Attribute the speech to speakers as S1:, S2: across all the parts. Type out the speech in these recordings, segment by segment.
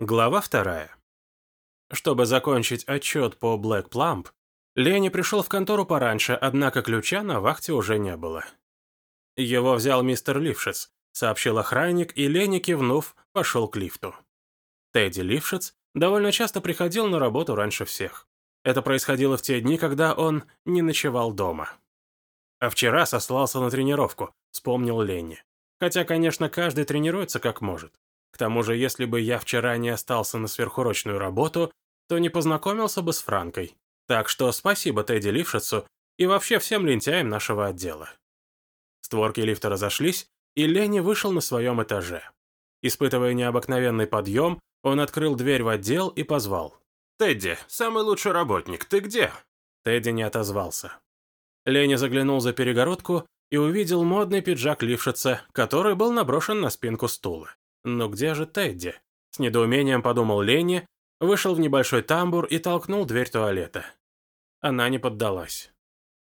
S1: Глава вторая. Чтобы закончить отчет по Black Plump, Лени пришел в контору пораньше, однако ключа на вахте уже не было. Его взял мистер Лившиц, сообщил охранник, и Лени, кивнув, пошел к лифту. Тедди Лившиц довольно часто приходил на работу раньше всех. Это происходило в те дни, когда он не ночевал дома. А вчера сослался на тренировку, вспомнил Ленни. Хотя, конечно, каждый тренируется как может. К тому же, если бы я вчера не остался на сверхурочную работу, то не познакомился бы с Франкой. Так что спасибо Тедди Лившицу и вообще всем лентяям нашего отдела. Створки лифта разошлись, и Ленни вышел на своем этаже. Испытывая необыкновенный подъем, он открыл дверь в отдел и позвал. «Тедди, самый лучший работник, ты где?» Тедди не отозвался. Ленни заглянул за перегородку и увидел модный пиджак Лившица, который был наброшен на спинку стула. «Но где же Тедди?» С недоумением подумал Ленни, вышел в небольшой тамбур и толкнул дверь туалета. Она не поддалась.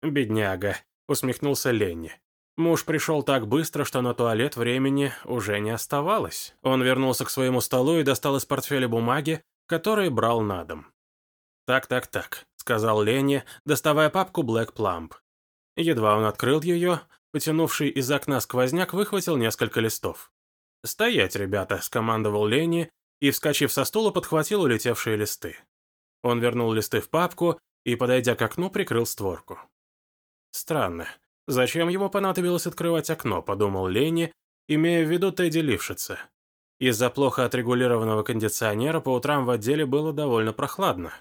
S1: «Бедняга», — усмехнулся Ленни. Муж пришел так быстро, что на туалет времени уже не оставалось. Он вернулся к своему столу и достал из портфеля бумаги, которые брал на дом. «Так-так-так», — сказал Ленни, доставая папку Black Plump. Едва он открыл ее, потянувший из окна сквозняк выхватил несколько листов. «Стоять, ребята!» – скомандовал Ленни и, вскочив со стула, подхватил улетевшие листы. Он вернул листы в папку и, подойдя к окну, прикрыл створку. «Странно. Зачем ему понадобилось открывать окно?» – подумал Ленни, имея в виду Тедди Лившица. Из-за плохо отрегулированного кондиционера по утрам в отделе было довольно прохладно.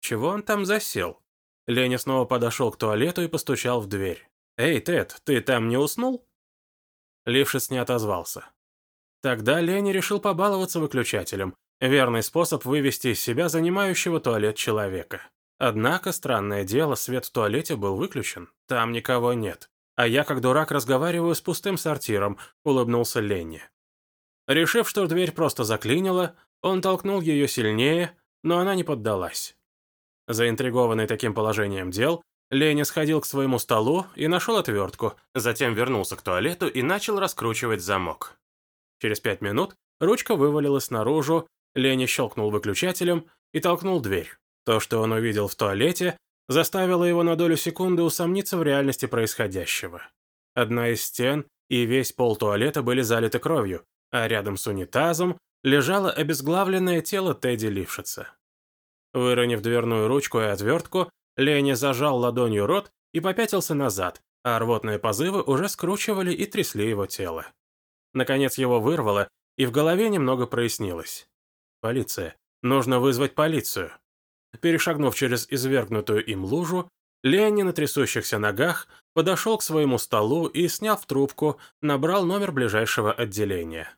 S1: Чего он там засел? Ленни снова подошел к туалету и постучал в дверь. «Эй, Тед, ты там не уснул?» Лившиц не отозвался. Тогда Лени решил побаловаться выключателем. Верный способ вывести из себя занимающего туалет человека. Однако, странное дело, свет в туалете был выключен. Там никого нет. А я, как дурак, разговариваю с пустым сортиром, улыбнулся Ленни. Решив, что дверь просто заклинила, он толкнул ее сильнее, но она не поддалась. Заинтригованный таким положением дел, Леня сходил к своему столу и нашел отвертку, затем вернулся к туалету и начал раскручивать замок. Через пять минут ручка вывалилась наружу, Леня щелкнул выключателем и толкнул дверь. То, что он увидел в туалете, заставило его на долю секунды усомниться в реальности происходящего. Одна из стен и весь пол туалета были залиты кровью, а рядом с унитазом лежало обезглавленное тело Тедди Лившица. Выронив дверную ручку и отвертку, Леня зажал ладонью рот и попятился назад, а рвотные позывы уже скручивали и трясли его тело. Наконец его вырвало, и в голове немного прояснилось. Полиция. Нужно вызвать полицию. Перешагнув через извергнутую им лужу, Ленни на трясущихся ногах подошел к своему столу и, сняв трубку, набрал номер ближайшего отделения.